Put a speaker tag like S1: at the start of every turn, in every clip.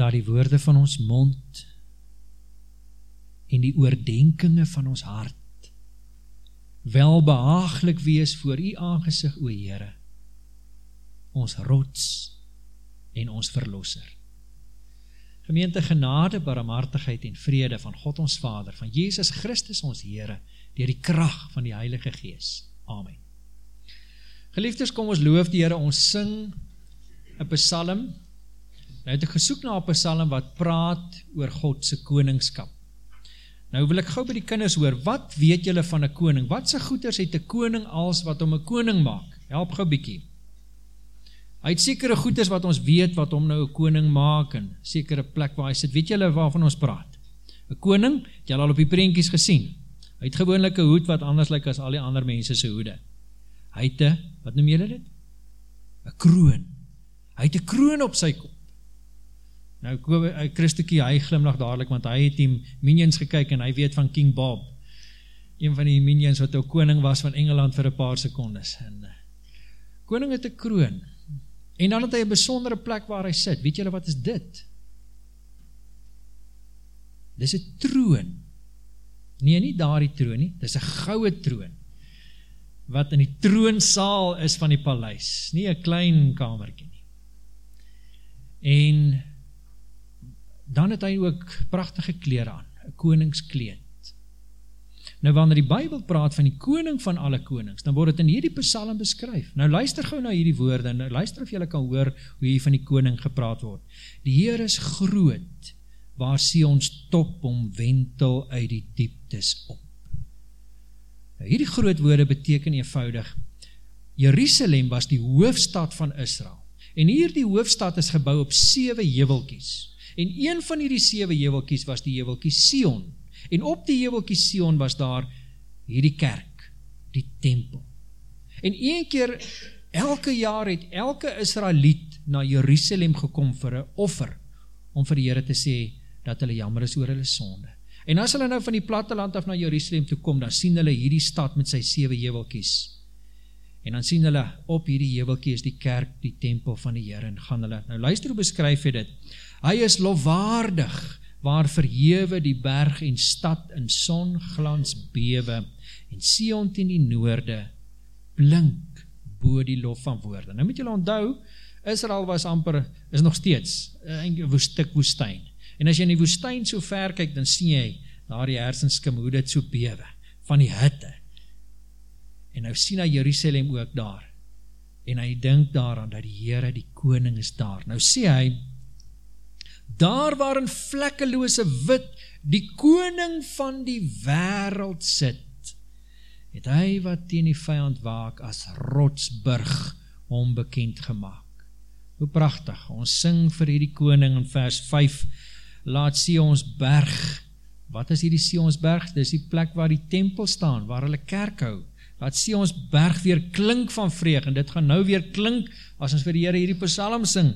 S1: dat die woorde van ons mond en die oordenkinge van ons hart wel behaaglik wees voor u aangezig, o Heere, ons rots en ons verlosser. Gemeente genade, barmhartigheid en vrede van God ons Vader, van Jezus Christus ons Heere, dier die kracht van die Heilige Gees. Amen. Geliefdes, kom ons loof die Heere, ons sing een psalm. Nou het ek gesoek na een psalm wat praat oor Godse koningskap. Nou wil ek gauw by die kinders hoor, wat weet julle van een koning? Wat sy goeders het een koning als wat om een koning maak? Help gauw bykie. Hy het sekere goeders wat ons weet wat om nou een koning maak en sekere plek waar hy sit. Weet julle waarvan ons praat? Een koning, het julle al op die prentjies gesien. Hy het gewoonlik een hoed wat anders lyk as al die ander mense sy hoede. Hy het een, wat noem julle dit? Een kroon. Hy het een kroon op sy kop. Nou, Christokie, hy glimlag dadelijk, want hy het die minions gekyk en hy weet van King Bob, een van die minions wat ook koning was van Engeland vir een paar secondes. En, uh, koning het een kroon, en dan het hy een besondere plek waar hy sit. Weet julle wat is dit? Dit is een troon. Nee, nie daar die troon nie, dit is een gouwe troon, wat in die troonsaal is van die paleis, nie een klein kamerkie nie. En dan het hy ook prachtige kleer aan, een koningskleed. Nou wanneer die Bijbel praat van die koning van alle konings, dan word het in hierdie psalm beskryf. Nou luister gauw na hierdie woorde, nou luister of jylle kan hoor hoe hier van die koning gepraat word. Die Heer is groot, waar sê ons top om wentel uit die dieptes op. Nou hierdie groot woorde beteken eenvoudig, Jerusalem was die hoofstad van Israel, en hier die hoofstad is gebouw op 7 jevelkies, En een van hierdie 7 heuwelkies was die heuwelkie Sion. En op die heuwelkie Sion was daar hierdie kerk, die tempel. En een keer, elke jaar het elke Israeliet na Jerusalem gekom vir een offer, om vir die Heere te sê, dat hulle jammer is oor hulle sonde. En as hulle nou van die platteland af na Jerusalem toe kom, dan sien hulle hierdie stad met sy 7 heuwelkies. En dan sien hulle, op hierdie heuwelkie is die kerk, die tempel van die Heere, en gaan hulle, nou luister hoe beskryf hy dit, Hy is lofwaardig, waar verhewe die berg en stad in songlans bewe, en Sion ten die noorde, blink bo die lof van woorde. Nou moet julle onthou, Israel was amper, is nog steeds, een woestik woestijn. En as jy in die woestijn so ver kyk, dan sien jy, daar die hersenskim, hoe dit so bewe, van die hitte. En nou sien hy Jerusalem ook daar, en hy dink daaraan, dat die Heere, die koning is daar. Nou sê hy, daar waar in vlekkeloose wit die koning van die wereld sit, het hy wat teen die vijand waak as rotsburg onbekend gemaakt. Hoe prachtig, ons sing vir hierdie koning in vers 5, laat sê ons berg, wat is hierdie sê ons berg? Dit is die plek waar die tempel staan, waar hulle kerk hou, laat sê ons berg weer klink van vreeg, en dit gaan nou weer klink, as ons vir die Heere hierdie psalm sing,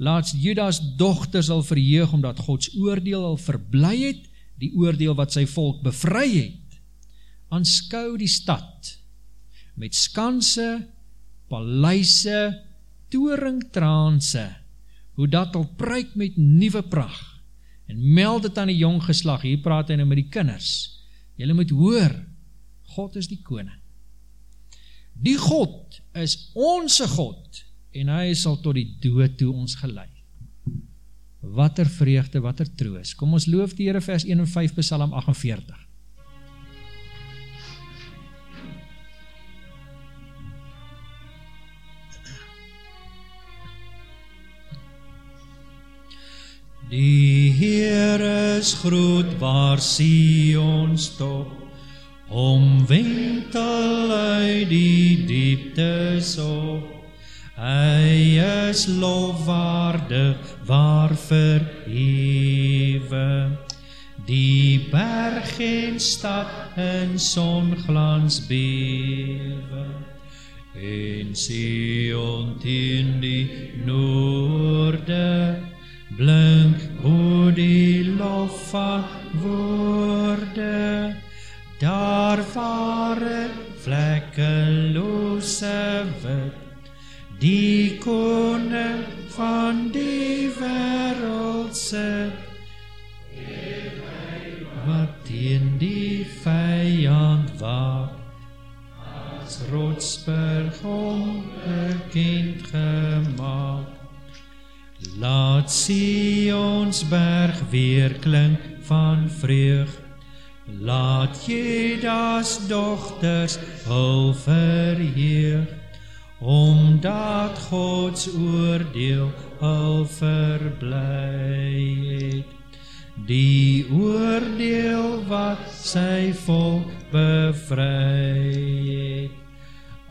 S1: laat Judas dochter sal verheug, omdat Gods oordeel al verblij het, die oordeel wat sy volk bevry het. Anskou die stad, met skanse, paleise, toeringtraanse, hoe dat al pruik met nieuwe pracht, en meld het aan die jong geslag, hier praat hy nou met die kinders, jylle moet hoor, God is die koning. Die God is onze God, en hy sal tot die dood toe ons geleid. Wat er vreugde, wat er troos. Kom ons loof die Heere vers 1 en 5 psalm 48. Die Heer is groot waar Sion stop, omwentel uit die dieptes op. Hy is lofwaardig waar verhewe Die berg en stad in songlans bewe. En Sion teen die noorde Blink o die lof van woorde. Daar waar het vlekkeloose wit Die koning van die wereld sit, wat teen die vijand waak, as rotsberg onbekend gemaakt. Laat Sions berg weer klink van vreugd, Laat Jedas dochters hul verheer, Omdat Gods oordeel al verblij het. Die oordeel wat sy volk bevry het.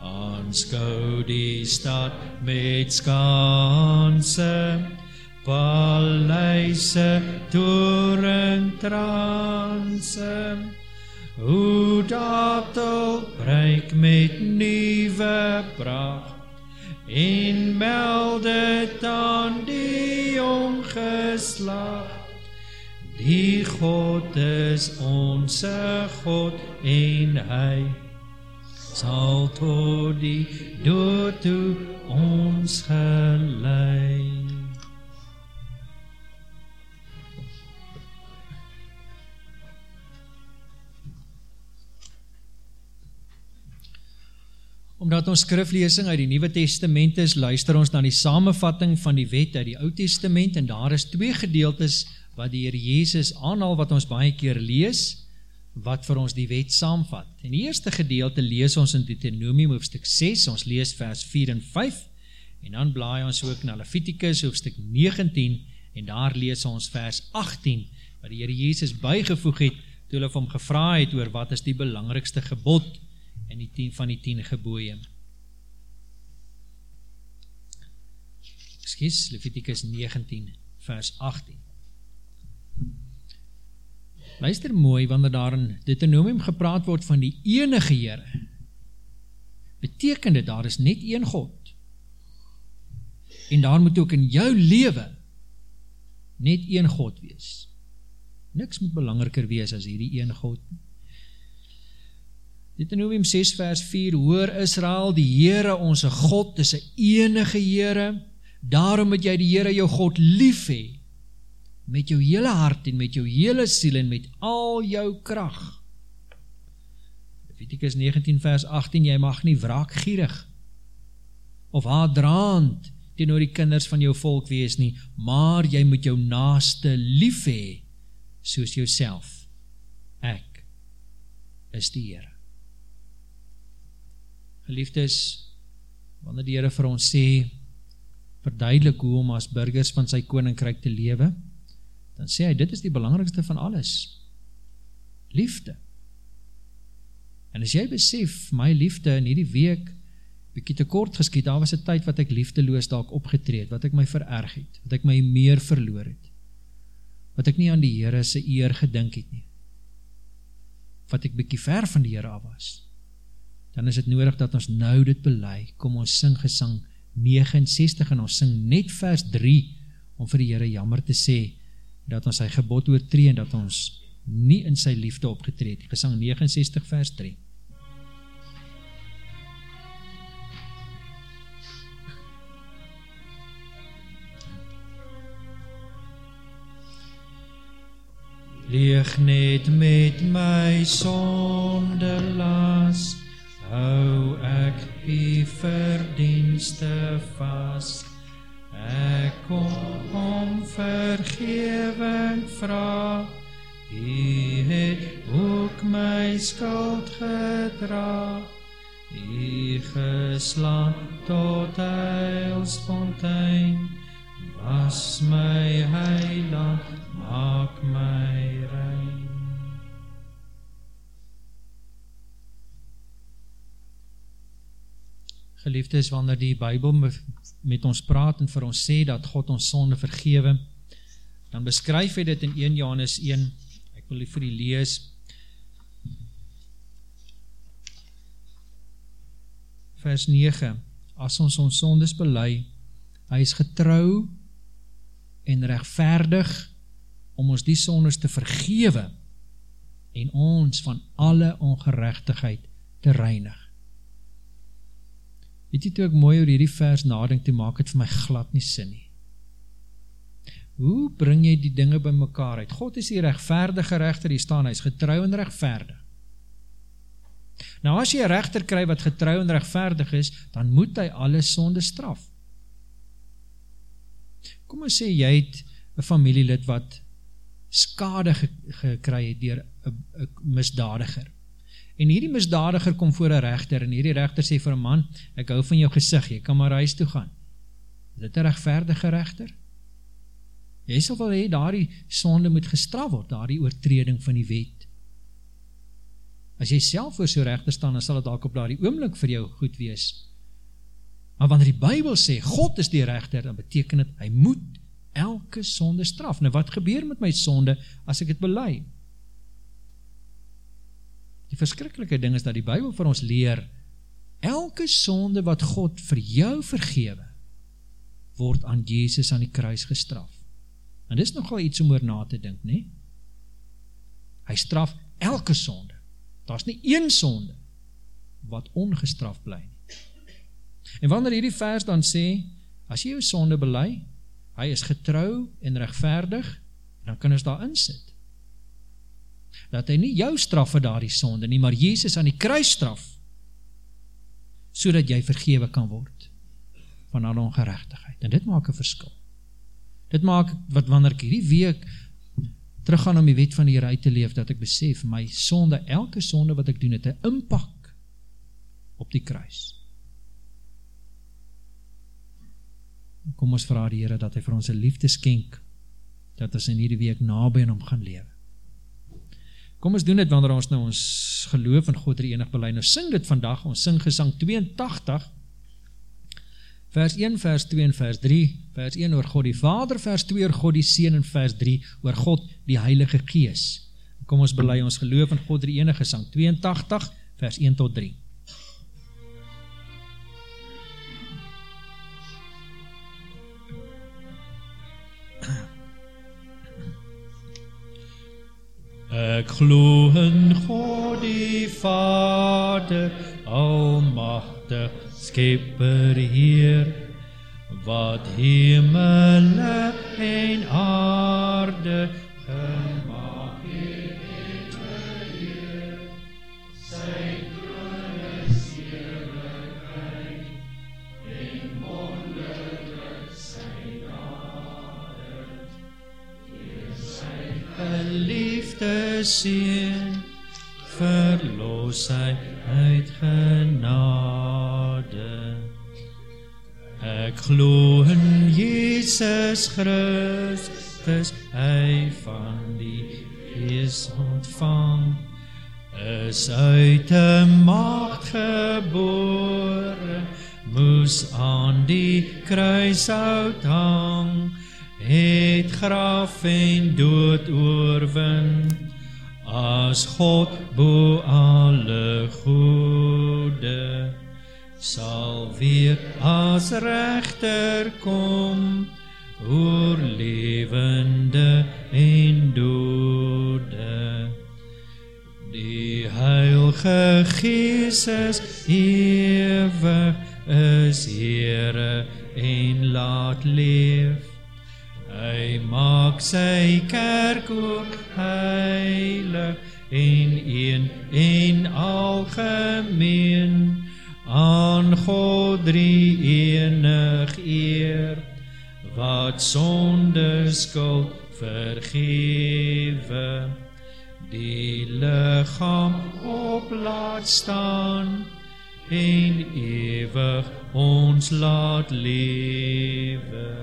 S1: Aanskou die stad met skanse, paleise, torentranse, hoe dat al breek met nieuwe pracht, en meld het aan die ongeslag. Die God is onze God en hy sal tot die dood toe ons geleid. Omdat ons skriflesing uit die Nuwe Testament is, luister ons na die samevatting van die wet uit die Ou Testament en daar is twee gedeeltes wat die Here Jesus aanhaal wat ons baie keer lees wat vir ons die wet saamvat. In die eerste gedeelte lees ons in Deuteronomium hoofstuk 6, ons lees vers 4 en 5 en dan blaai ons ook na Levitikus hoofstuk 19 en daar lees ons vers 18 wat die Here Jesus bygevoeg het toe hulle hom gevra het oor wat is die belangrikste gebod in die 10 van die 10 gebooie. Ekskuus, Levitikus 19 vers 18. Luister mooi wanneer daar in Deuteronomium gepraat word van die enige Here. Beteken dit daar is net een God. En daar moet ook in jou lewe net een God wees. Niks moet belangriker wees as hierdie een God nie. Deuteronomium 6 vers 4, Hoor Israel, die Heere, onze God, is een enige Heere, daarom moet jy die Heere jou God lief hee, met jou hele hart en met jou hele siel en met al jou kracht. Leviticus 19 vers 18, jy mag nie wraakgierig of haardraand teen die kinders van jou volk wees nie, maar jy moet jou naaste lief hee, soos jou Ek is die Heere. Geliefdes, wanneer die Heere vir ons sê, verduidelik hoe om as burgers van sy koninkryk te lewe, dan sê hy, dit is die belangrikste van alles. Liefde. En as jy besef, my liefde in hierdie week, bykie te kort geskiet, daar was een tyd wat ek liefdeloos daak opgetreed, wat ek my vererg het, wat ek my meer verloor het, wat ek nie aan die Heere sy eer gedink het nie, wat ek bykie ver van die Heere af was, dan is het nodig dat ons nou dit belei. Kom ons sing gesang 69 en ons sing net vers 3 om vir die Heere jammer te sê dat ons sy gebod oortree en dat ons nie in sy liefde opgetreed. Gesang 69 vers 3. Leeg net met my sonde las, hou ek die verdienste vast. Ek kom om vergeving vraag, Hy het ook my skuld gedra, Hy geslaan tot heilsfontein, Was my heiland, maak my geliefdes, wanneer die Bijbel met ons praat en vir ons sê dat God ons sonde vergewe, dan beskryf hy dit in 1 Johannes 1, ek wil vir die lees, vers 9, as ons ons sondes belei, hy is getrouw en rechtvaardig om ons die sondes te vergewe en ons van alle ongerechtigheid te reinig. Weet jy toe ek mooi oor hierdie vers nadink, toe maak het vir my glad nie sin nie. Hoe bring jy die dinge by mekaar uit? God is die rechtvaardige rechter, die staan, hy is getrouw en rechtvaardig. Nou as jy rechter kry wat getrouw en rechtvaardig is, dan moet hy alle sonde straf. Kom ons sê, jy het een familielid wat skade gekry het dier een misdadiger. En hierdie misdadiger kom voor een rechter, en hierdie rechter sê vir een man, ek hou van jou gezicht, jy kan maar huis toe gaan. Is dit een rechtvaardige rechter? Jy sal wel hee, daar die sonde moet gestraf word, daar die oortreding van die wet. As jy self voor so rechter staan, dan sal het ook op daar die oomlik vir jou goed wees. Maar wanneer die Bijbel sê, God is die rechter, dan beteken het, hy moet elke sonde straf. Nou wat gebeur met my sonde, as ek het belei? Die verskrikkelike ding is, dat die Bijbel vir ons leer, elke sonde wat God vir jou vergewe, word aan Jezus aan die kruis gestraf. En dit is nogal iets om oor na te dink, nie? Hy straf elke sonde. Daar is nie een sonde wat ongestraf bly. En wanneer hierdie vers dan sê, as jy jou sonde belei, hy is getrouw en rechtvaardig, dan kan ons daar insit. Dat hy nie jou straf vir daar die sonde nie, maar Jezus aan die kruis straf, so dat jy vergewe kan word van al ongerechtigheid. En dit maak een verskil. Dit maak, wat wanneer ek hierdie week teruggaan om die wet van die Heer uit te leef, dat ek besef, my sonde, elke sonde wat ek doen, het een inpak op die kruis. Kom ons vraag die Heer, dat hy vir ons een liefde skenk, dat ons in hierdie week nabij in hom gaan lewe. Kom ons doen dit, wanneer ons nou ons geloof in God enig beleid, nou sing dit vandag, ons sing gesang 82, vers 1, vers 2 en vers 3, vers 1 oor God die Vader, vers 2 oor God die Seen en vers 3 oor God die Heilige Gees. Kom ons belei ons geloof in God die enige sang, 82 vers 1 tot 3. Ek glo in God die Vader, almachtig, skipper Heer, wat hemele en aarde gemaakt sien, verloos hy uit genade. Ek glo in Jesus Christus, hy van die Gees ontvang, is uit die macht gebore, moes aan die kruis oud hang, het graf en dood oorwind, as God bo alle goede, sal weer as rechter kom, oor levende en dode. Die heilige Gees is ewig, is Heere en laat leef. Hy maak sy kerk ook heilig algemeen aan God drie enig eer wat sonde skuld vergewe die lichaam op laat staan en ewig ons laat lewe.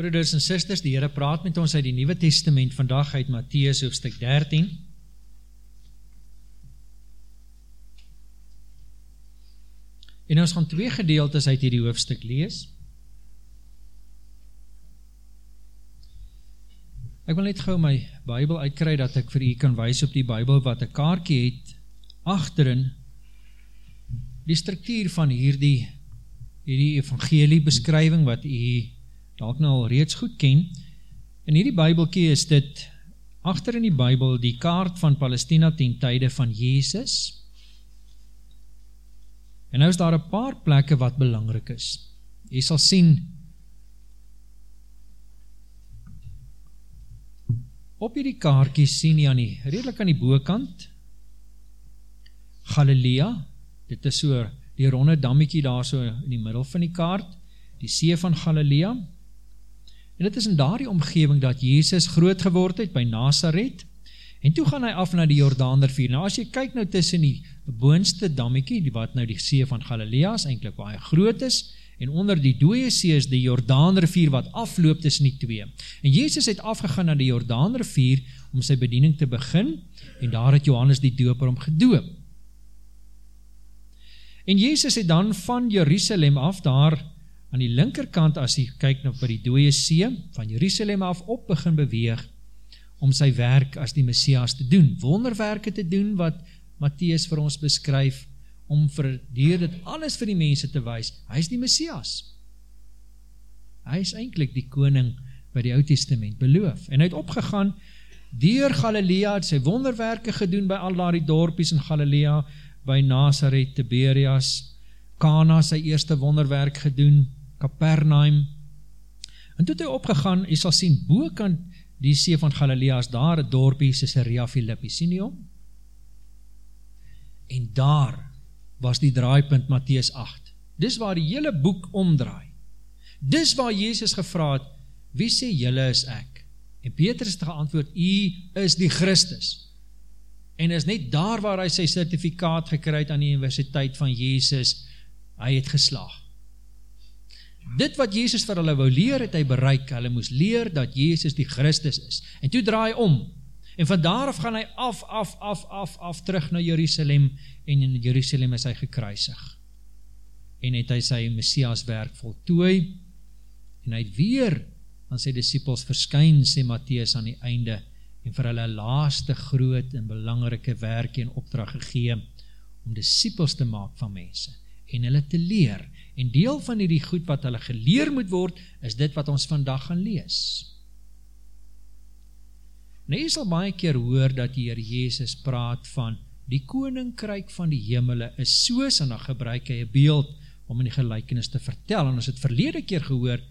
S1: Broeders en sisters, die Heere praat met ons uit die Nieuwe Testament vandag uit Matthäus hoofdstuk 13. En ons gaan twee gedeeltes uit hierdie hoofdstuk lees. Ek wil net gauw my bybel uitkry dat ek vir u kan wees op die bybel wat een kaartje het achterin die structuur van hierdie hierdie evangelie beskrywing wat u dalk nou al reeds goed ken, In hierdie Bybeltjie is dit agter in die Bybel die kaart van Palestina ten tye van Jesus. En nou is daar 'n paar plekke wat belangrik is. Jy sal sien op hierdie kaartjie sien jy aan die redelik aan die bokant Galilea. Dit is so die ronde dammetjie daar so in die middel van die kaart, die see van Galilea. En dit is in daardie omgewing dat Jesus groot geword het by Nazareth. En toe gaan hy af na die Jordaanrivier. Nou as jy kyk nou tussen die boonste dammetjie, die wat nou die see van Galilea is eintlik baie groot is, en onder die dooie see is die Jordaanrivier wat afloop tussen die twee. En Jesus het afgegaan na die Jordaanrivier om sy bediening te begin en daar het Johannes die Doper hom gedoop. En Jesus het dan van Jerusalem af daar aan die linkerkant as jy kyk nou by die dooie see van Jerusalem af op begin beweeg om sy werk as die Messias te doen, wonderwerke te doen wat Matthäus vir ons beskryf, om vir dier dit alles vir die mense te wees, hy is die Messias. Hy is eindelijk die koning by die Oud Testament beloof, en hy het opgegaan, dier Galilea het sy wonderwerke gedoen by al die dorpies in Galilea, by Nazareth, Tiberias, Kana sy eerste wonderwerk gedoen, Capernaum. En toe het hy opgegaan, jy sal sien, boekant die see van Galilea is daar, het dorpie Caesarea Philippi, sien jy om? En daar was die draaipunt Matthäus 8. Dis waar die hele boek omdraai. Dis waar Jezus gevraad, wie sê jylle is ek? En Petrus het geantwoord, jy is die Christus. En is net daar waar hy sy certificaat gekryd aan die universiteit van Jezus, hy het geslaag. Dit wat Jezus vir hulle wou leer, het hy bereik. Hulle moes leer dat Jezus die Christus is. En toe draai om. En van daaraf gaan hy af, af, af, af, af, terug na Jerusalem. En in Jerusalem is hy gekruisig. En het hy sy Messias werk voltooi. En hy het weer aan sy disciples verskyn, sê Matthies aan die einde. En vir hulle laaste groot en belangrike werk en opdracht gegeen. Om disciples te maak van mense. En hulle te leer En deel van die goed wat hulle geleer moet word, is dit wat ons vandag gaan lees. Nou, jy sal baie keer hoor dat die Heer Jezus praat van die koninkryk van die hemele is soos, en dan gebruik hy een beeld om in die gelijkenis te vertel, en as het verlede keer gehoor,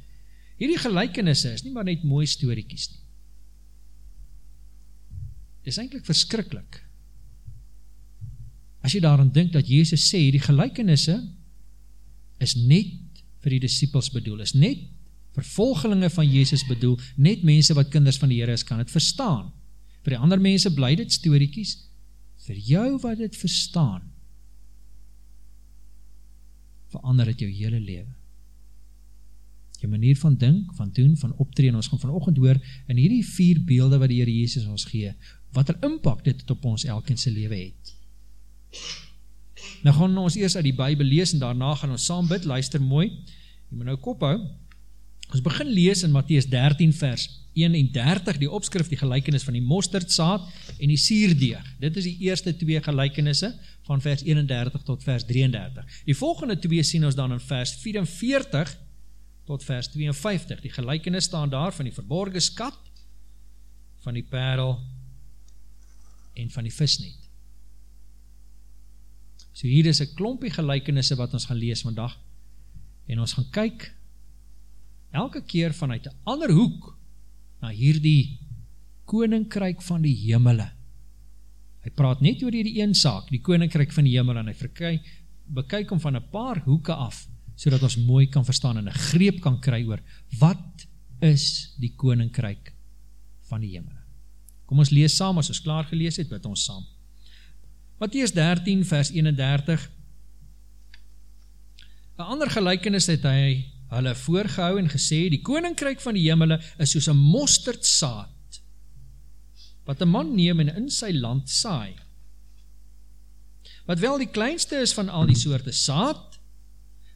S1: hierdie gelijkenisse is nie maar net mooie storiekies nie. Dit is eindelijk verskrikkelijk. As jy daarin dink dat Jezus sê, die gelijkenisse is net vir die disciples bedoel, is net vir volgelinge van Jezus bedoel, net mense wat kinders van die Heere is, kan het verstaan. Vir die ander mense bly dit storiekies, vir jou wat het verstaan, verander het jou hele leven. Jou manier van dink, van doen, van optreden, ons gaan vanochtend hoor, in hierdie vier beelde wat die Heere Jezus ons gee, wat er impact dit op ons elkense leven het. Nou gaan ons eers uit die Bijbel lees en daarna gaan ons saam bid, luister mooi, jy moet nou kop hou, ons begin lees in Matthies 13 vers 31, die opskrif, die gelijkenis van die mosterdsaad en die sierdeeg, dit is die eerste twee gelijkenisse van vers 31 tot vers 33, die volgende twee sien ons dan in vers 44 tot vers 52, die gelijkenis staan daar van die verborgen skat, van die perel en van die visnet. So hier is een klompie gelijkenisse wat ons gaan lees vandag en ons gaan kyk elke keer vanuit een ander hoek na hierdie koninkryk van die hemele. Hy praat net oor die een saak, die koninkryk van die hemel en hy verkyk, bekyk om van een paar hoeke af so dat ons mooi kan verstaan en een greep kan kry oor wat is die koninkryk van die hemel. Kom ons lees saam, as ons klaar gelees het, bid ons saam. Matthäus 13 vers 31 Een ander gelijkenis het hy hulle voorgehou en gesê, die koninkryk van die hemele is soos een mosterdsaad, wat een man neem en in sy land saai. Wat wel die kleinste is van al die soorte saad,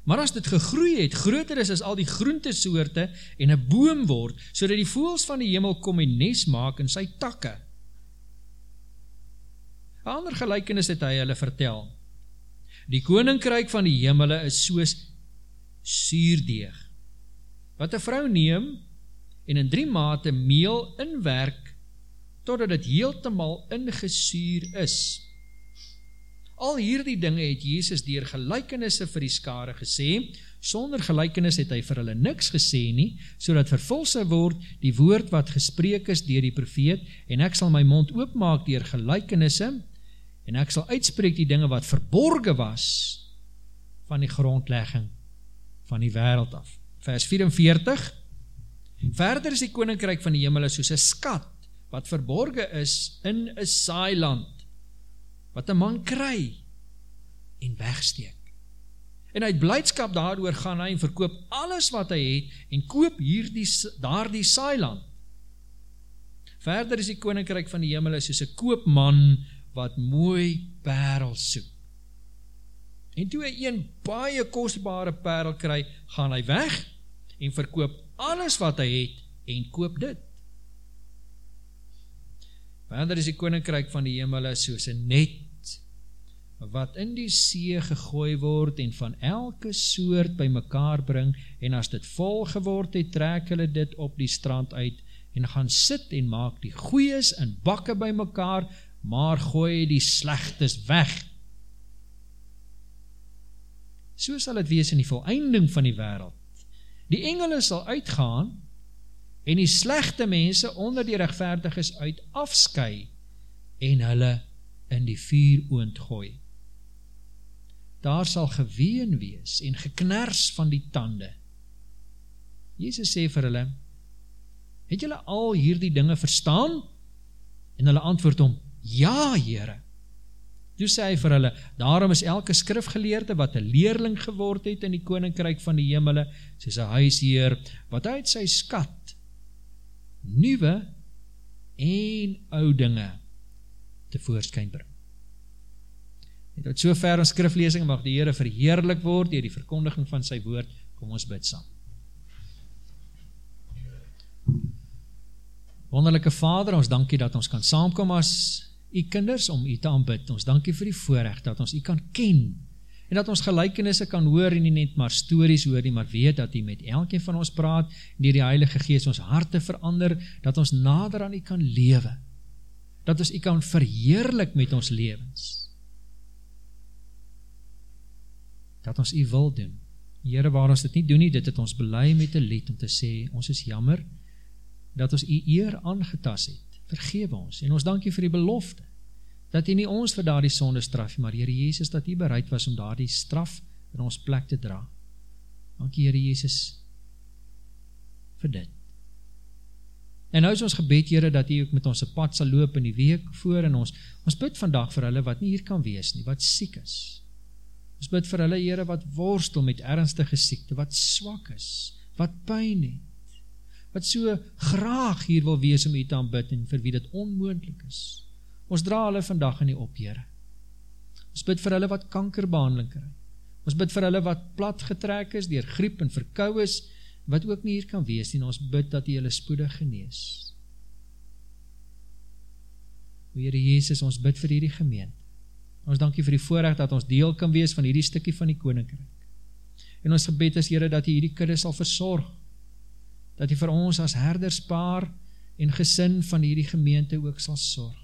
S1: maar as dit gegroei het, groter is as al die groente soorte en een boom word, so die voels van die hemel kom en nes maak in sy takke. Een ander gelijkenis het hy hulle vertel. Die koninkryk van die hemele is soos suurdeeg, wat een vrou neem en in drie mate meel inwerk totdat dit heeltemal ingesuur is. Al hierdie dinge het Jesus deur gelykenisse vir die skare gesê. Sonder gelykenis het hy vir hulle niks gesê nie, sodat vervul sou word die woord wat gespreek is deur die profeet en ek sal my mond oopmaak deur gelykenisse en ek sal uitspreek die dinge wat verborge was van die grondlegging van die wêreld af. Vers 44 Verder is die koninkryk van die hemel soos 'n skat wat verborge is in 'n saailand wat 'n man kry en wegsteek. En uit blydskap daaroor gaan hy en verkoop alles wat hy het en koop hierdie daardie saailand. Verder is die koninkryk van die hemel soos 'n koopman wat mooi parels soek. En toe hy een baie kosbare parel kry, gaan hy weg en verkoop alles wat hy het en koop dit. Verder is die koninkryk van die hemel soos 'n net wat in die see gegooi word en van elke soort bymekaar bring en as dit vol geword het, trek hulle dit op die strand uit en gaan sit en maak die goeies in bakke bymekaar, maar gooi die slegtes weg. So sal dit wees in die volëinding van die wêreld. Die engele sal uitgaan en die slegte mense onder die regverdiges uit afskei en hulle in die vuur oond gooi. Daar sal geween wees en geknars van die tande. Jesus sê vir hulle: "Het julle al hierdie dinge verstaan?" En hulle antwoord hom: "Ja, Here." Toe sê hy vir hulle: "Daarom is elke skrifgeleerde wat 'n leerling geword het in die koninkryk van die hemele, soos 'n huisheer wat uit sy skat nuwe en ou dinge te voorskyn bring." En tot sover ons skriflesing mag die Here verheerlik word deur die verkondiging van sy woord. Kom ons bid saam. Wonderlike Vader, ons dankie dat ons kan saamkom as u kinders om u te aanbid. Ons dankie vir die voorreg dat ons u kan ken en dat ons gelykenisse kan hoor en nie net maar stories hoor nie, maar weet dat u met elkeen van ons praat en deur die Heilige Gees ons harte verander, dat ons nader aan u kan lewe. Dat ons u kan verheerlik met ons lewens. Dat ons u wil doen. Here, waar ons dit nie doen nie, dit het ons bely met 'n lied om te sê ons is jammer dat ons u eer aangetas het vergewe ons, en ons dankie vir die belofte, dat hy nie ons vir daar die sonde straf, maar Heere Jezus, dat hy bereid was om daar die straf in ons plek te dra. Dankie Heere Jezus, vir dit. En nou is ons gebed, Heere, dat hy ook met ons pad sal loop in die week voor, en ons, ons bid vandag vir hulle wat nie hier kan wees nie, wat siek is. Ons bid vir hulle, Heere, wat worstel met ernstige siekte, wat swak is, wat pijn het, wat so graag hier wil wees om u te aanbid en vir wie dit onmoontlik is. Ons dra hulle vandag in die op, Here. Ons bid vir hulle wat kankerbehandeling kry. Ons bid vir hulle wat plat getrek is deur griep en verkoue is wat ook nie hier kan wees nie. Ons bid dat U hulle spoedig genees. O Here Jesus, ons bid vir hierdie gemeente. Ons dankie vir die voorreg dat ons deel kan wees van hierdie stukkie van die koninkryk. En ons gebed is Here dat U hierdie kudde sal versorg dat hy vir ons as herderspaar en gesin van hierdie gemeente ook sal sorg.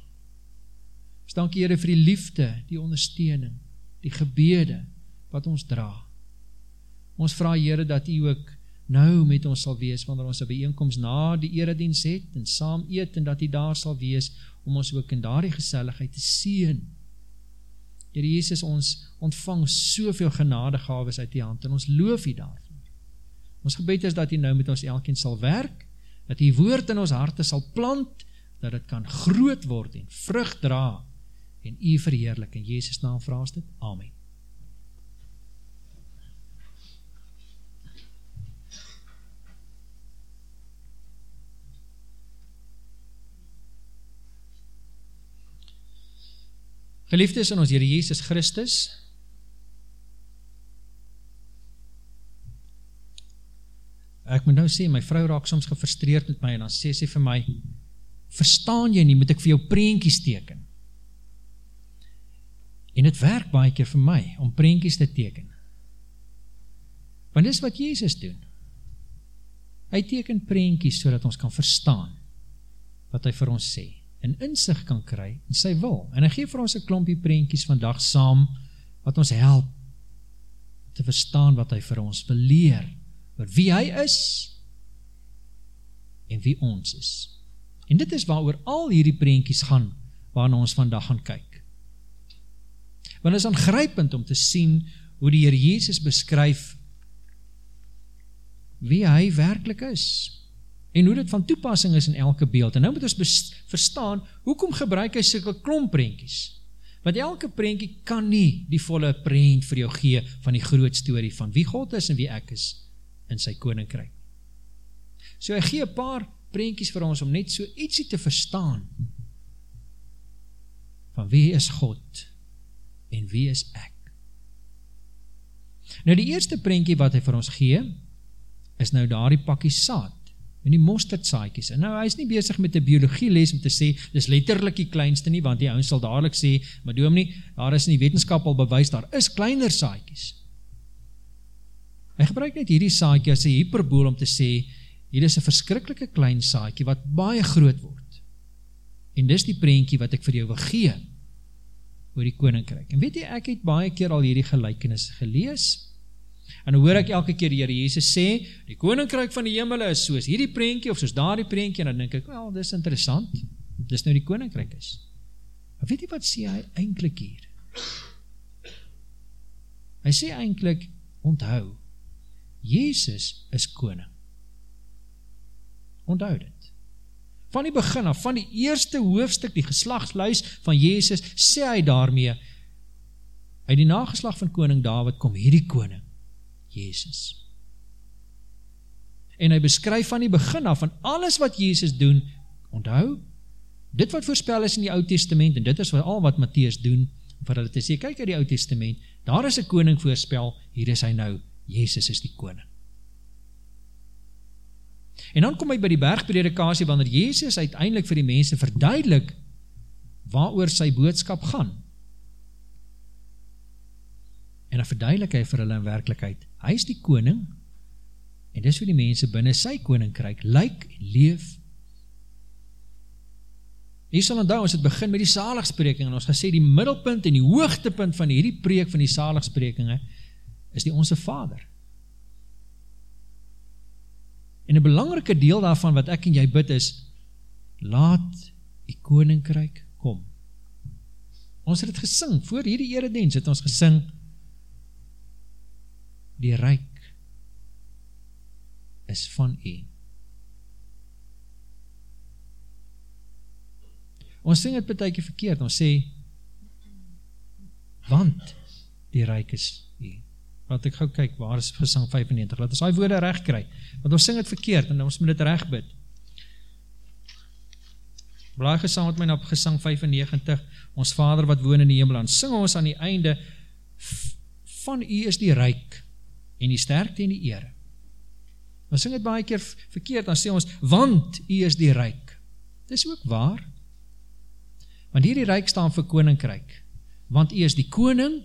S1: Ons dank Here vir die liefde, die ondersteuning, die gebede wat ons dra. Ons vra Here dat U ook nou met ons sal wees wanneer ons 'n byeenkoms na die erediens het en saam eet en dat U daar sal wees om ons ook in daardie geselligheid te seën. Here Jesus, ons ontvang soveel genadegawes uit U hand en ons loof U daarvoor. Ons gebed is dat U nou met ons elkeen sal werk, dat U woord in ons harte sal plant, dat dit kan groot word en vrug dra en U verheerlik in Jesus naam vra ons dit. Amen. Geliefdes in ons Here Jesus Christus, ek moet nou sê, my vrou raak soms gefrustreerd met my, en dan sê sy vir my, verstaan jy nie, moet ek vir jou prentjies teken? En het werk baie keer vir my, om prentjies te teken. Want dis wat Jezus doen. Hy teken prentjies sodat ons kan verstaan wat hy vir ons sê en insig kan kry in sy wil. En hy gee vir ons 'n klompie prentjies vandag saam wat ons help te verstaan wat hy vir ons wil leer oor wie hy is en wie ons is. En dit is waaroor al hierdie prentjies gaan waarna ons vandag gaan kyk. Want is aangrypend om te sien hoe die Here Jesus beskryf wie hy werklik is en hoe dit van toepassing is in elke beeld. En nou moet ons verstaan hoekom gebruik hy sulke klomp prentjies. Want elke prentjie kan nie die volle prent vir jou gee van die groot storie van wie God is en wie ek is in sy koninkryk. So hy gee 'n paar prentjies vir ons om net so ietsie te verstaan van wie is God en wie is ek. Nou die eerste prentjie wat hy vir ons gee is nou daardie pakkie saad en die mosterdsaadjies. En nou hy is nie besig met 'n biologie les om te sê dis letterlik die kleinste nie want die ouens sal dadelik sê, maar dominee, daar is in die wetenskap al bewys daar is kleiner saadjies. Hy gebruik net hierdie saadjie as 'n hiperbool om te sê hier is 'n verskriklike klein saadjie wat baie groot word. En dis die prentjie wat ek vir jou wil gee oor die koninkryk. En weet jy, ek het baie keer al hierdie gelykenis gelees En hoor ek elke keer die Here Jesus sê, die koninkryk van die hemele is soos hierdie prentjie of soos daardie prentjie en dan dink ek, wel, dis interessant. Dis nou die koninkryk is. Maar weet jy wat sê hy eintlik hier? Hy sê eintlik, onthou, Jesus is koning. Onthou dit. Van die begin af, van die eerste hoofstuk, die geslagslys van Jesus, sê hy daarmee, uit die nageslag van koning David kom hierdie koning Jezus. En hy beskryf van die begin af, van alles wat Jezus doen, onthou, dit wat voorspel is in die oud testament, en dit is al wat Matthies doen, vir hulle te sê, kyk uit die oud testament, daar is een koning voorspel, hier is hy nou, Jezus is die koning. En dan kom hy by die bergpredikasie, wanneer Jezus uiteindelik vir die mense verduidelik, waar oor sy boodskap gaan. En dan verduidelik hy vir hulle in werkelijkheid, Hy is die koning en dis hoe die mense binne sy koninkryk lyk en leef. Hier sal onthou ons het begin met die saligspreking en ons gesê die middelpunt en die hoogtepunt van hierdie preek van die saligsprekinge is die Onse Vader. En 'n belangrike deel daarvan wat ek en jy bid is laat die koninkryk kom. Ons het dit gesing voor hierdie erediens het ons gesing die ryk is van u. Ons sing het betekie verkeerd, ons sê, want die ryk is u. Wat ek gauw kyk, waar is gesang 95, laat ons die woorde recht kry, want ons sing het verkeerd, en ons moet het recht bid. Blaai gesang met my op gesang 95, ons vader wat woon in die hemel, dan sing ons aan die einde, van u is die ryk, en die sterkte en die ere. Ons sing het baie keer verkeerd, dan sê ons, want u is die ryk. Dit is ook waar. Want hier die ryk staan vir koninkryk. Want u is die koning,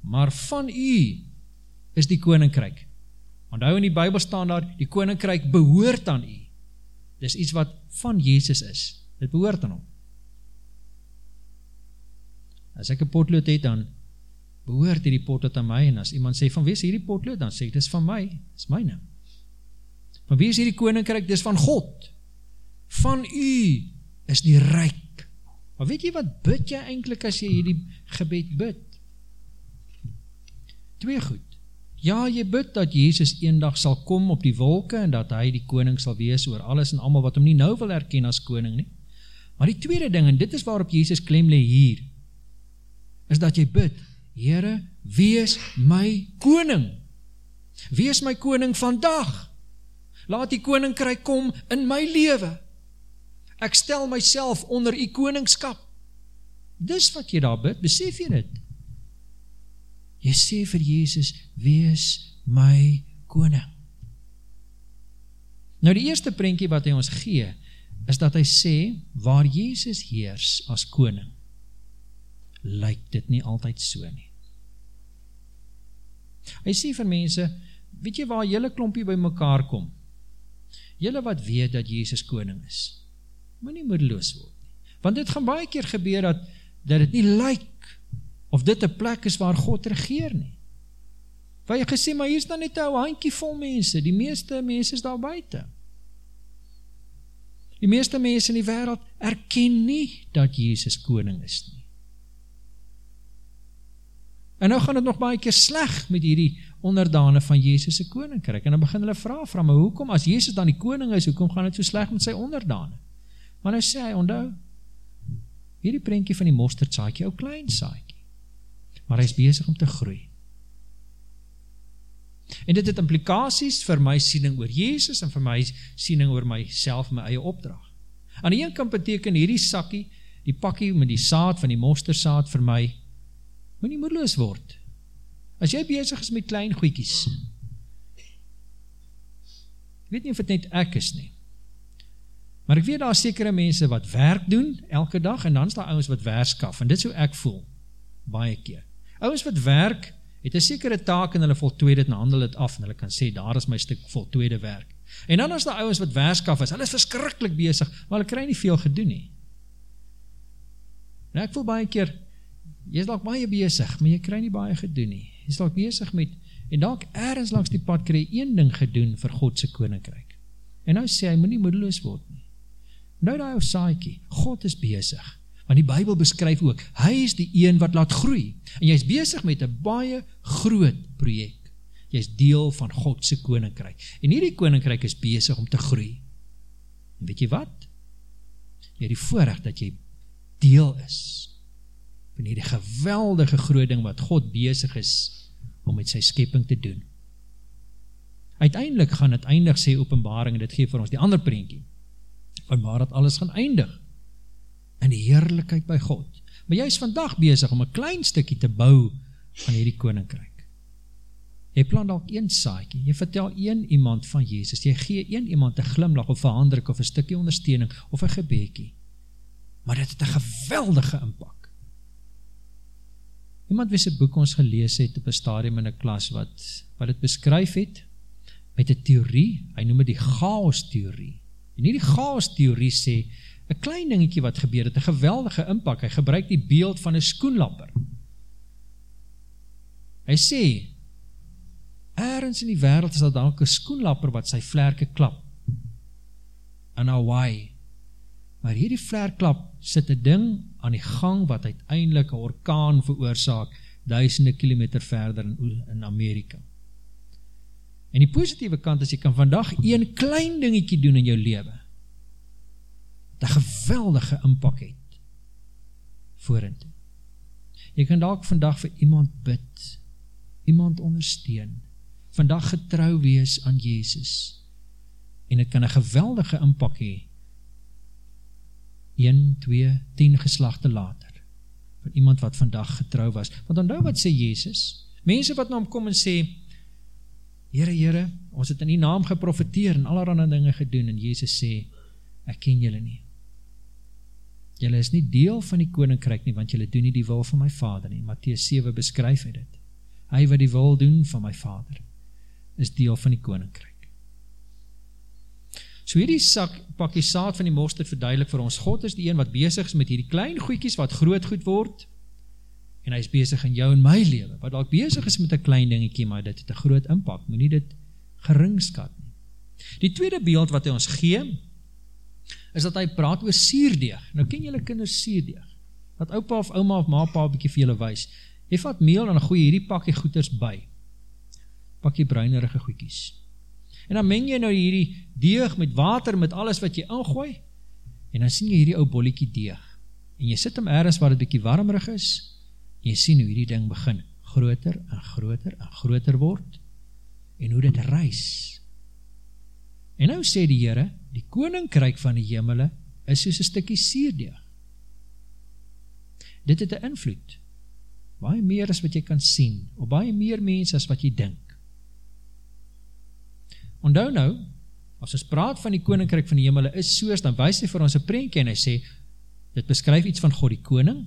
S1: maar van u is die koninkryk. Want hou in die bybel staan daar, die koninkryk behoort aan u. Dit is iets wat van Jezus is. Dit behoort aan hom. As ek een potlood het, dan behoort hierdie potlood aan my, en as iemand sê, van wie is hierdie potlood, dan sê dit is van my, dit is myne. Van wie is hierdie koninkryk, dit is van God. Van u is die ryk. Maar weet jy wat bid jy eindelijk as jy hierdie gebed bid? Twee goed. Ja, jy bid dat Jezus een dag sal kom op die wolke en dat hy die koning sal wees oor alles en allemaal wat hom nie nou wil herken as koning nie. Maar die tweede ding, en dit is waarop Jezus klem le hier, is dat jy bid, Heere, wees my koning. Wees my koning vandag. Laat die koninkryk kom in my lewe. Ek stel myself onder u koningskap. Dis wat jy daar bid, besef jy dit? Jy sê vir Jezus, wees my koning. Nou die eerste prentjie wat hy ons gee, is dat hy sê, waar Jezus heers as koning, lyk dit nie altyd so nie. Hy sê vir mense, weet jy waar jylle klompie by mekaar kom? julle wat weet dat Jesus koning is, moet nie moedeloos word nie. Want dit gaan baie keer gebeur dat, dat het nie lyk of dit een plek is waar God regeer nie. Waar jy gesê, maar hier is dan net een handkie vol mense, die meeste mense is daar buiten. Die meeste mense in die wereld erken nie dat Jesus koning is nie. En nou gaan het nog baie keer sleg met hierdie onderdane van Jezus' koninkryk. En dan begin hulle vraag, vraag maar hoekom, as Jezus dan die koning is, hoekom gaan het so sleg met sy onderdane? Maar nou sê hy, onthou, hierdie prentjie van die mosterdsaakje, ou klein saakje, maar hy is bezig om te groei. En dit het implikaties vir my siening oor Jezus en vir my siening oor myself, my eie opdrag. Aan die een kant beteken hierdie sakkie, die pakkie met die saad van die mostersaad vir my, moet nie moedeloos word. As jy bezig is met klein goeikies, ek weet nie of het net ek is nie, maar ek weet daar sekere mense wat werk doen elke dag, en dan is daar ouwens wat werskaf, en dit so ek voel, baie keer. Ouwens wat werk, het een sekere taak en hulle voltooid het en handel het af, en hulle kan sê, daar is my stuk voltooide werk. En dan is daar ouwens wat werskaf is, hulle is verskrikkelijk bezig, maar hulle krij nie veel gedoen nie. En ek voel baie keer, jy is dalk baie bezig, maar jy krij nie baie gedoen nie. Jy is dalk bezig met, en dalk ergens langs die pad krij een ding gedoen vir Godse koninkryk. En nou sê hy, moet nie moedeloos word nie. Nou daar jou saaikie, God is bezig, want die Bijbel beskryf ook, hy is die een wat laat groei, en jy is bezig met een baie groot project. Jy is deel van Godse koninkryk, en hierdie koninkryk is bezig om te groei. En weet jy wat? Jy het die voorrecht dat jy deel is, van hierdie geweldige groot ding wat God bezig is om met sy skepping te doen. Uiteindelik gaan het eindig sê openbaring en dit geef vir ons die ander prentjie van waar het alles gaan eindig in die heerlijkheid by God. Maar jy is vandag bezig om een klein stukkie te bou van hierdie koninkryk. Jy plan dalk een saaikie, jy vertel een iemand van Jezus, jy gee een iemand een glimlach of een handdruk of een stukkie ondersteuning of een gebeekie. Maar dit het een geweldige impak. Iemand wie sy boek ons gelees het op een stadium in een klas wat, wat het beskryf het met een theorie, hy noem het die chaos theorie. En nie die chaos theorie sê, een klein dingetje wat gebeur het, een geweldige impak, hy gebruik die beeld van een skoenlapper. Hy sê, ergens in die wereld is dat dan ook een skoenlapper wat sy vlerke klap in Hawaii. Maar hierdie vlerklap sit een ding aan die gang wat uiteindelik een orkaan veroorzaak duisende kilometer verder in, in Amerika. En die positieve kant is, jy kan vandag een klein dingetje doen in jou leven, dat geweldige inpak het, voorend. Jy kan dalk vandag vir iemand bid, iemand ondersteun, vandag getrouw wees aan Jezus, en het kan een geweldige inpak hee, 1, 2, 10 geslachte later, van iemand wat vandag getrouw was. Want dan nou wat sê Jezus, mense wat na hom kom en sê, Heere, Heere, ons het in die naam geprofiteer en allerhande dinge gedoen, en Jezus sê, ek ken julle nie. Julle is nie deel van die koninkryk nie, want julle doen nie die wil van my vader nie. Matthies 7 beskryf het het. Hy wat die wil doen van my vader, is deel van die koninkryk. So hierdie sak, pakkie saad van die mosterd verduidelik vir ons, God is die een wat bezig is met hierdie klein goeikies wat groot goed word, en hy is bezig in jou en my leven, wat ook bezig is met een klein dingiekie, maar dit het een groot inpak, moet nie dit geringskat nie. Die tweede beeld wat hy ons gee, is dat hy praat oor sierdeeg. Nou ken jylle kinders sierdeeg, wat opa of oma of ma pa bykie vir jylle wees, jy vat meel en dan gooi hierdie pakkie goeders by, pakkie bruinerige goeikies, en dan meng jy nou hierdie deeg met water, met alles wat jy ingooi, en dan sien jy hierdie ou bolliekie deeg, en jy sit hem ergens waar het bykie warmrig is, en jy sien hoe hierdie ding begin, groter en groter en groter word, en hoe dit reis. En nou sê die Heere, die koninkryk van die hemele, is soos een stikkie sierdeeg. Dit het een invloed, baie meer as wat jy kan sien, of baie meer mens as wat jy dink. Ondou nou, as ons praat van die koninkryk van die hemel is soos, dan wees hy vir ons een prentje en hy sê, dit beskryf iets van God die koning,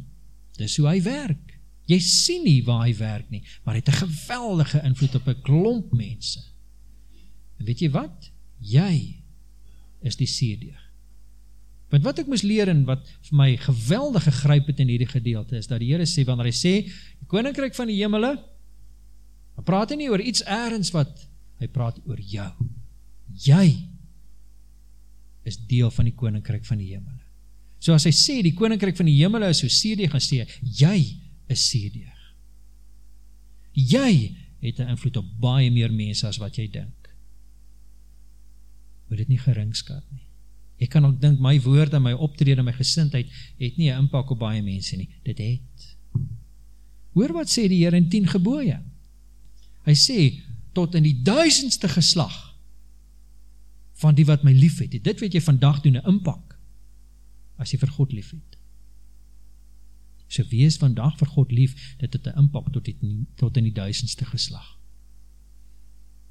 S1: dis hoe hy werk. Jy sien nie waar hy werk nie, maar hy het een geweldige invloed op een klomp mense. En weet jy wat? Jy is die seedeeg. Want wat ek moes leer en wat vir my geweldige gryp het in hierdie gedeelte is, dat die Heere sê, wanneer hy sê, die koninkryk van die hemele, hy praat nie oor iets ergens wat, hy praat oor jou. Jy is deel van die koninkryk van die hemele. So as hy sê, die koninkryk van die hemele is so seedeeg, gaan sê, jy is seedeeg. Jy het een invloed op baie meer mense as wat jy dink. Moet dit nie geringskat nie. Ek kan ook dink, my woorde, my optrede, my gesintheid, het nie een inpak op baie mense nie. Dit het. Hoor wat sê die Heer in 10 geboeie? Hy sê, tot in die duisendste geslag van die wat my lief het. Dit weet jy vandag doen een inpak as jy vir God lief het. So wees vandag vir God lief, dit het een impact tot, die, tot in die duisendste geslag.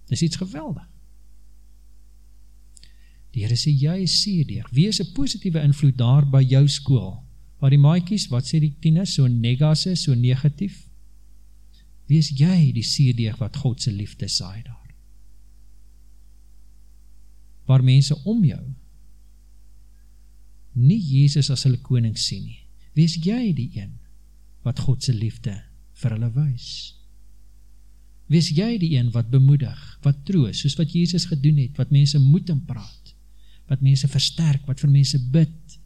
S1: Dit is iets geweldig. Die Heere sê, jy is seerdeeg, wees een positieve invloed daar by jou school, waar die maaikies, wat sê die tieners, so negas is, so negatief, wees jy die seerdeeg wat Godse liefde saai daar. Waar mense om jou nie Jezus as hulle koning sien nie. Wees jy die een wat Godse liefde vir hulle wees. Wees jy die een wat bemoedig, wat troos, soos wat Jezus gedoen het, wat mense moet in praat, wat mense versterk, wat vir mense bid.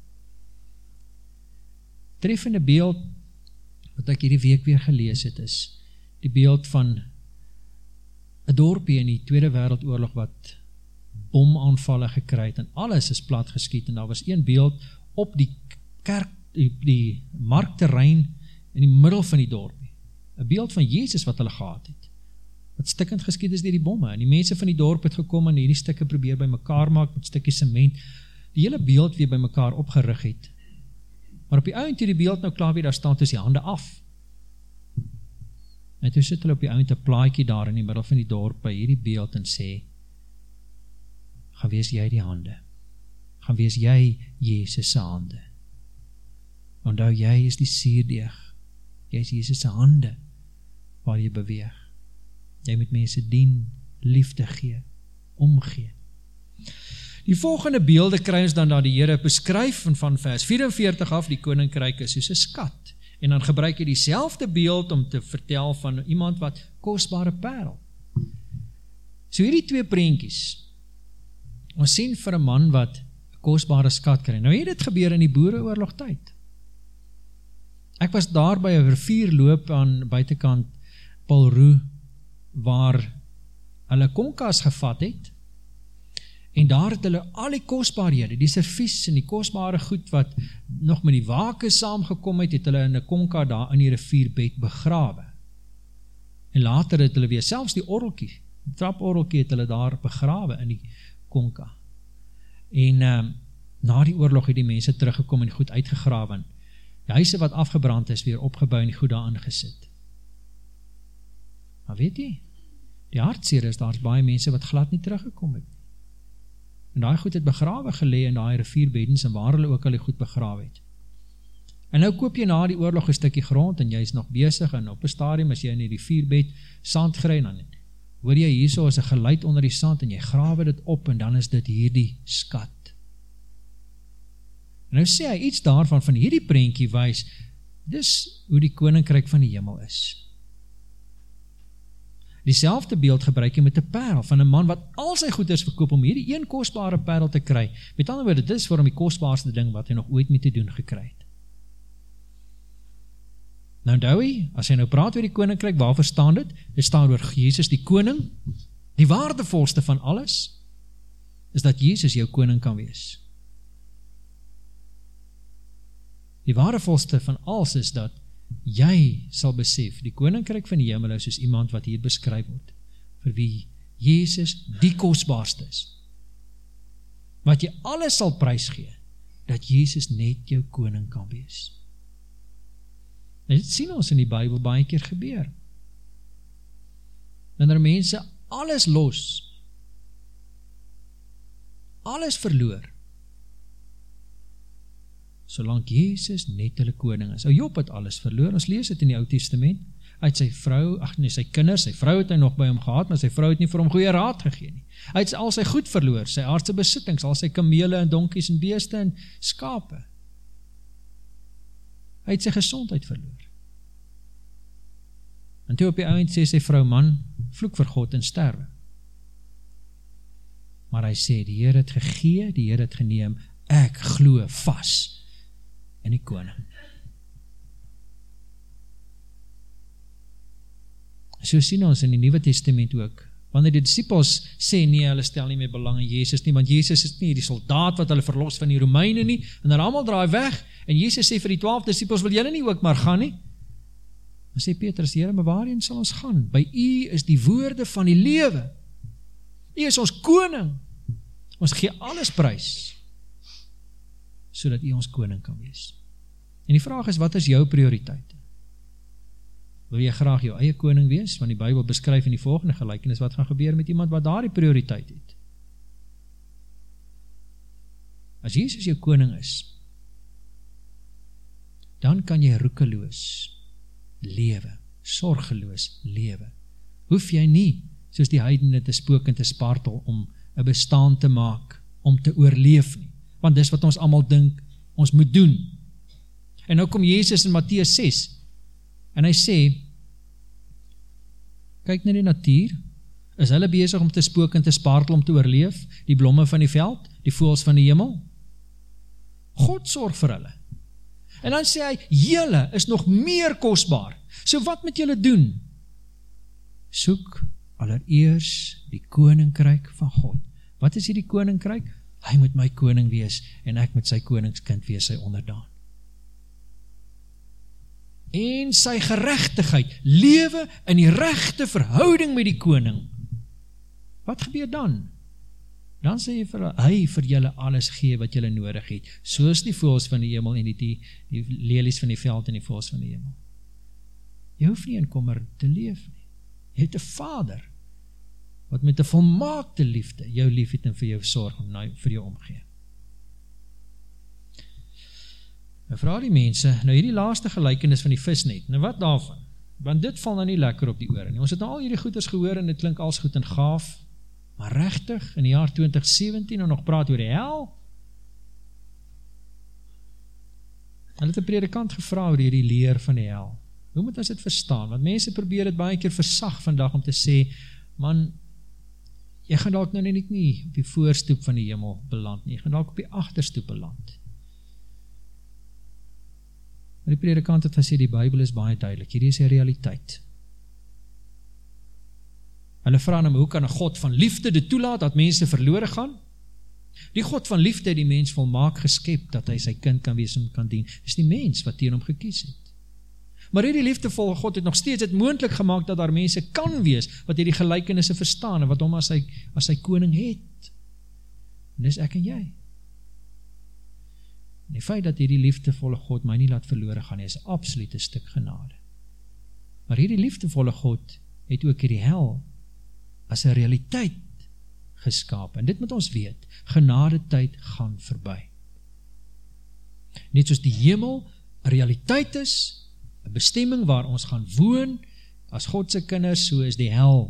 S1: Treffende beeld, wat ek hierdie week weer gelees het, is die beeld van een dorpie in die Tweede Wereldoorlog wat bomaanvalle gekry het en alles is plat geskiet en daar was een beeld op die kerk, die, die markterrein in die middel van die dorp. Een beeld van Jezus wat hulle gehad het. Wat stikkend geskiet is dier die bomme en die mense van die dorp het gekom en hierdie stikke probeer by mekaar maak met stikkie cement. Die hele beeld weer by mekaar opgerig het. Maar op die ouwend die beeld nou klaar weer daar staan tussen die hande af. En toe sit hulle op die ouwend een plaaikie daar in die middel van die dorp by hierdie beeld en sê, gaan wees jy die hande, gaan wees jy Jezus' hande, want nou jy is die sierdeeg, jy is Jezus' hande, waar jy beweeg, jy moet mense dien, liefde gee, omgee. Die volgende beelde kry ons dan dat die Heere beskryf van, vers 44 af, die koninkryk is soos een skat, en dan gebruik hy die beeld om te vertel van iemand wat kostbare perl. So hierdie twee prentjies, ons sien vir een man wat kostbare skat krijg. Nou het dit gebeur in die boereoorlog tyd. Ek was daar by een rivier loop aan buitenkant Paulroe, waar hulle konkas gevat het, en daar het hulle al die kostbaarhede, die servies en die kostbare goed, wat nog met die wake saamgekom het, het hulle in die konka daar in die rivierbed begrawe. En later het hulle weer, selfs die orlkie, die traporlkie het hulle daar begrawe in die Konka. En um, na die oorlog het die mense teruggekom en goed uitgegrawe. Die huise wat afgebrand is, weer opgebouw en goed daar aangesit. Maar weet jy, die hartseer is, daar is baie mense wat glad nie teruggekom het. En die goed het begrawe gelee in die rivierbeddens en waar hulle ook al die goed begrawe het. En nou koop jy na die oorlog een stukkie grond en jy is nog bezig en op een stadium as jy in die rivierbed sand grein aan het hoor jy hier so as een geluid onder die sand, en jy grawe dit op, en dan is dit hier die skat. En nou sê hy iets daarvan, van hierdie prentjie wees, dis hoe die koninkryk van die hemel is. Diezelfde beeld gebruik jy met die perl, van een man wat al sy goeders verkoop, om hierdie een kostbare perl te kry. Met ander woorde, dit is vir hom die kostbaarste ding, wat hy nog ooit mee te doen gekry het. Nou onthou hy, as hy nou praat oor die koninkryk, waarvoor staan dit? Dit staan oor Jezus die koning. Die waardevolste van alles is dat Jezus jou koning kan wees. Die waardevolste van alles is dat jy sal besef, die koninkryk van die hemel is soos iemand wat hier beskryf word, vir wie Jezus die kostbaarste is. Wat jy alles sal prijs gee, dat Jezus net jou koning kan wees. En dit sien ons in die Bijbel baie keer gebeur. Wanneer mense alles los, alles verloor, solank Jezus net hulle koning is. O Job het alles verloor, ons lees het in die Oud Testament, uit sy vrou, ag nee, sy kinders, sy vrou het hy nog by hom gehad, maar sy vrou het nie vir hom goeie raad gegee nie. Hy het al sy goed verloor, sy aardse besittings, al sy kamele en donkies en beeste en skape. Hy het sy gezondheid verloor. En toe op die ouwend sê sy vrou, man, vloek vir God en sterwe. Maar hy sê, die Heer het gegee, die Heer het geneem, ek glo vast in die koning. So sien ons in die Nieuwe Testament ook, wanneer die disciples sê nie, hulle stel nie meer belang in Jezus nie, want Jezus is nie die soldaat wat hulle verlos van die Romeine nie, en dan allemaal draai weg, en Jezus sê vir die twaalf disciples, wil julle nie ook maar gaan nie? Dan sê Petrus, Heere, maar waarin sal ons gaan? By u is die woorde van die lewe. U is ons koning. Ons gee alles prijs, so dat u ons koning kan wees. En die vraag is, wat is jou prioriteit? wil jy graag jou eie koning wees, want die Bijbel beskryf in die volgende gelijkenis wat gaan gebeur met iemand wat daar die prioriteit het. As Jezus jou koning is, dan kan jy roekeloos lewe, sorgeloos lewe. Hoef jy nie, soos die heidene te spook en te spartel, om een bestaan te maak, om te oorleef nie. Want dis wat ons allemaal dink, ons moet doen. En nou kom Jezus in Matthäus 6, en hy sê, kyk na die natuur, is hulle bezig om te spook en te spartel om te oorleef, die blomme van die veld, die voels van die hemel? God sorg vir hulle. En dan sê hy, jylle is nog meer kostbaar, so wat moet jylle doen? Soek allereers die koninkryk van God. Wat is hier die koninkryk? Hy moet my koning wees, en ek moet sy koningskind wees, sy onderdaan en sy gerechtigheid, lewe in die rechte verhouding met die koning. Wat gebeur dan? Dan sê hy vir hy vir julle alles gee wat julle nodig het, soos die voels van die hemel en die, die, die lelies van die veld en die voels van die hemel. Jy hoef nie in kommer te leef nie. Jy het een vader, wat met een volmaakte liefde jou lief het en vir jou sorg om nou vir jou omgeen. Nou vraag die mense, nou hierdie laaste gelijkenis van die visnet, nou wat daarvan? Want dit val nou nie lekker op die oor. Ons het nou al hierdie goeders gehoor en dit klink als goed en gaaf, maar rechtig in die jaar 2017 nou nog praat oor die hel. Hulle het een predikant gevra oor hierdie leer van die hel. Hoe moet ons dit verstaan? Want mense probeer het baie keer versag vandag om te sê, man, jy gaan dalk nou net nie op die voorstoep van die hemel beland nie, jy gaan dalk op die achterstoep beland. Maar die predikant het gesê, die Bijbel is baie duidelik, hierdie is die realiteit. Hulle vraag hem, hoe kan een God van liefde dit toelaat, dat mense verloren gaan? Die God van liefde het die mens volmaak geskep, dat hy sy kind kan wees en kan dien, is die mens wat teen hom gekies het. Maar hierdie liefdevolle God het nog steeds het moendlik gemaakt, dat daar mense kan wees, wat hierdie gelijkenisse verstaan, en wat hom as sy, as sy koning het. En dis ek en jy. En die feit dat hierdie liefdevolle God my nie laat verloor gaan, is absoluut een stuk genade. Maar hierdie liefdevolle God het ook hierdie hel as een realiteit geskap. En dit moet ons weet, genade tyd gaan verby. Net soos die hemel een realiteit is, een bestemming waar ons gaan woon, as Godse kinders, so is die hel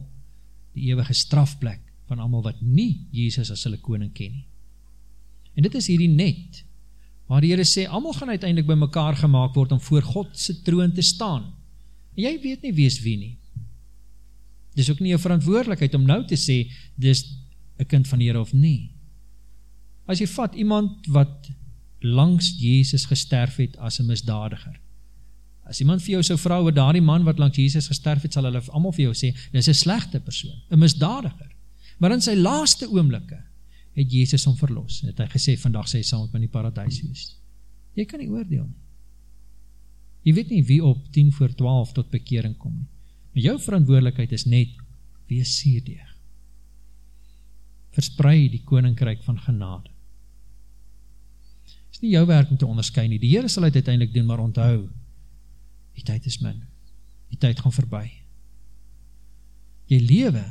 S1: die eeuwige strafplek van allemaal wat nie Jezus as hulle koning ken nie. En dit is hierdie net, waar die Heere sê, allemaal gaan uiteindelik by mekaar gemaakt word om voor Godse troon te staan. En jy weet nie wie is wie nie. Dis ook nie jou verantwoordelikheid om nou te sê, dis een kind van die Heere of nie. As jy vat iemand wat langs Jezus gesterf het as een misdadiger, as iemand vir jou so vrou, oor daar die man wat langs Jezus gesterf het, sal hulle allemaal vir jou sê, dis een slechte persoon, een misdadiger. Maar in sy laaste oomlikke, het Jezus om verlos. Het hy gesê, vandag sê hy saam met my in die paradijs wees. Jy kan nie oordeel nie. Jy weet nie wie op 10 voor 12 tot bekering kom nie. Maar jou verantwoordelikheid is net, wees sierdeeg. Verspreid die koninkryk van genade. Het is nie jou werk om te onderskyn nie. Die Heere sal het uiteindelik doen, maar onthou, die tyd is min. Die tyd gaan verby. Jy lewe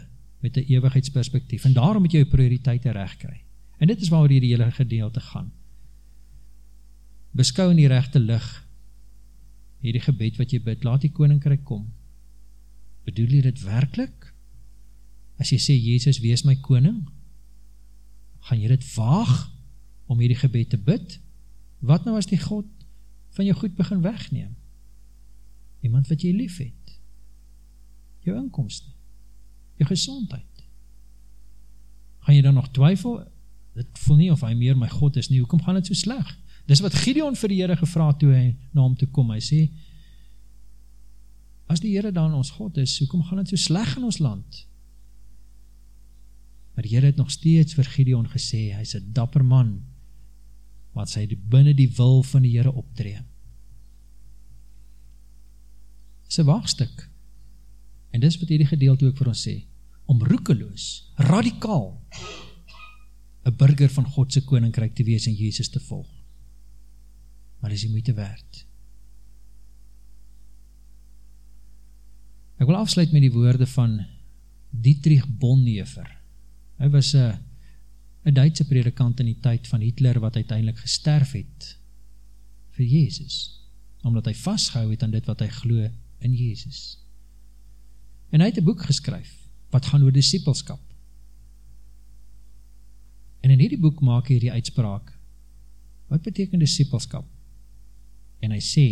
S1: met een eeuwigheidsperspektief, en daarom moet jy jou prioriteite recht kry. En dit is waar hier die hele gedeelte gaan. Beskou in die rechte lig, hierdie gebed wat jy bid, laat die koninkryk kom, Bedoel jy dit werkelijk? As jy sê, Jezus, wees my koning, gaan jy dit waag om hierdie gebed te bid? Wat nou as die God van jou goed begin wegneem? Iemand wat jy lief het, jou inkomste, jou gezondheid. Gaan jy dan nog twyfel? Dit voel nie of hy meer my God is nie, hoekom gaan dit so sleg? Dis wat Gideon vir die Heere gevraag toe hy na hom toe kom, hy sê, as die Heere dan ons God is, hoekom gaan dit so sleg in ons land? Maar die Heere het nog steeds vir Gideon gesê, hy is een dapper man, wat sy binnen die wil van die Heere optree. Een waagstuk. En dis wat hierdie gedeelte ook vir ons sê, om roekeloos, radikaal, een burger van Godse koninkryk te wees en Jezus te volg. Maar is die moeite waard. Ek wil afsluit met die woorde van Dietrich Bonhoeffer, Hy was een Duitse predikant in die tyd van Hitler wat uiteindelik gesterf het vir Jezus, omdat hy vastgehou het aan dit wat hy glo in Jezus. En hy het een boek geskryf wat gaan oor discipleskap. En in hierdie boek maak hy die uitspraak, wat beteken discipleskap? En hy sê,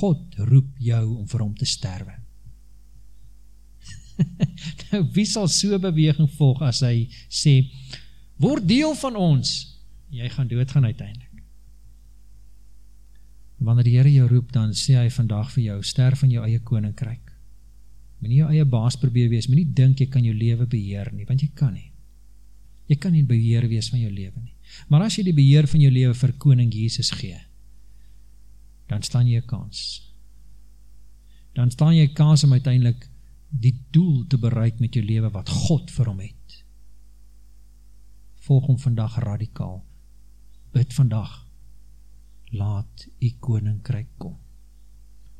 S1: God roep jou om vir hom te sterwe. nou, wie sal so beweging volg as hy sê, word deel van ons, jy gaan doodgaan uiteindelik. Wanneer die Heere jou roep, dan sê hy vandag vir jou, sterf van jou eie koninkryk. Moet nie jou eie baas probeer wees, moet nie dink jy kan jou leven beheer nie, want jy kan nie. Jy kan nie beheer wees van jou leven nie. Maar as jy die beheer van jou leven vir koning Jesus gee, dan staan jy kans. Dan staan jy kans om uiteindelik die doel te bereik met jou leven wat God vir hom het. Volg hom vandag radikaal. Bid vandag, laat die koninkryk kom.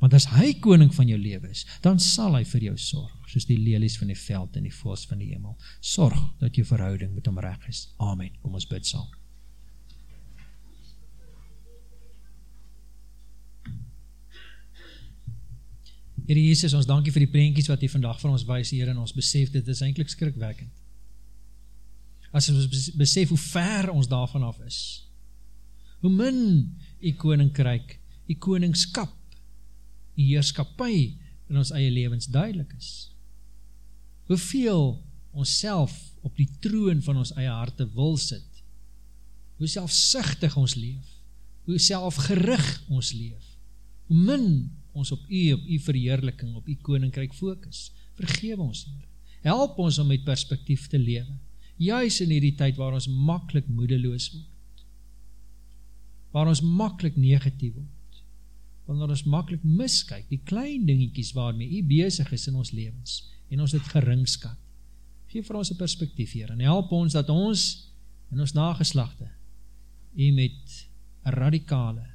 S1: Want as hy koning van jou leven is, dan sal hy vir jou sorg, soos die lelies van die veld en die voos van die hemel. Sorg dat jou verhouding met hom recht is. Amen. Kom ons bid saam. Heere Jesus, ons dankie vir die prentjies wat jy vandag van ons wees, Heere, en ons besef, dit is eindelijk skrikwekkend. As ons besef hoe ver ons daarvan af is, hoe min die koninkryk, die koningskap, die heerskapie in ons eie levens duidelik is. Hoeveel ons self op die troon van ons eie harte wil sit, hoe selfsichtig ons leef, hoe selfgerig ons leef, hoe min ons op u, op u verheerliking, op u koninkryk focus. Vergewe ons, Heer. Help ons om met perspektief te lewe. Juist in die tyd waar ons makkelijk moedeloos word. Waar ons makkelijk negatief word. Waar ons makkelijk miskyk, die klein dingetjies waarmee u bezig is in ons levens. En ons het geringskat. Geef vir ons een perspektief, Heer. En help ons dat ons in ons nageslachte u met een radikale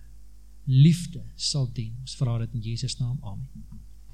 S1: liefde sal dien. Ons vraag dit in Jezus naam. Amen.